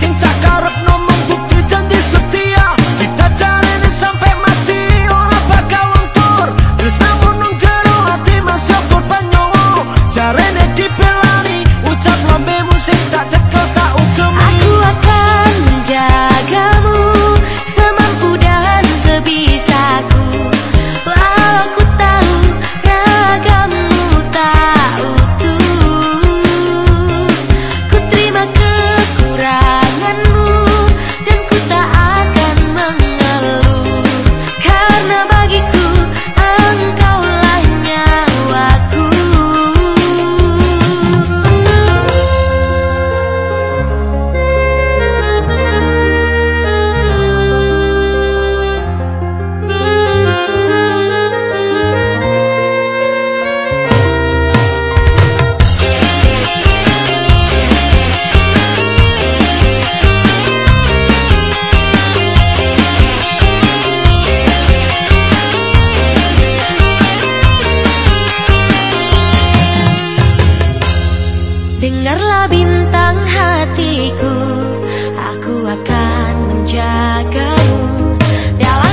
sing tak karep bukti janji setia. Kita cari jalani sampai mati. Ora bakal luntur. Terus namun jero hati masih korban nyowo bintang hatiku Aku akan menjagamu. Dalam